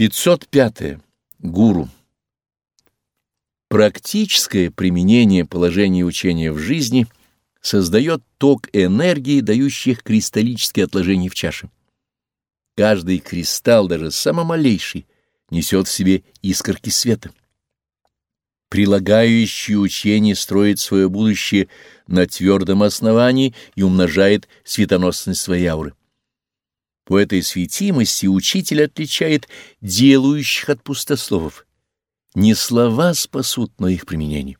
505. -е. Гуру. Практическое применение положения учения в жизни создает ток энергии, дающих кристаллические отложения в чаше. Каждый кристалл, даже самый малейший, несет в себе искорки света. Прилагающее учение строит свое будущее на твердом основании и умножает светоносность своей ауры. По этой светимости учитель отличает делающих от пустословов. Не слова спасут, но их применение.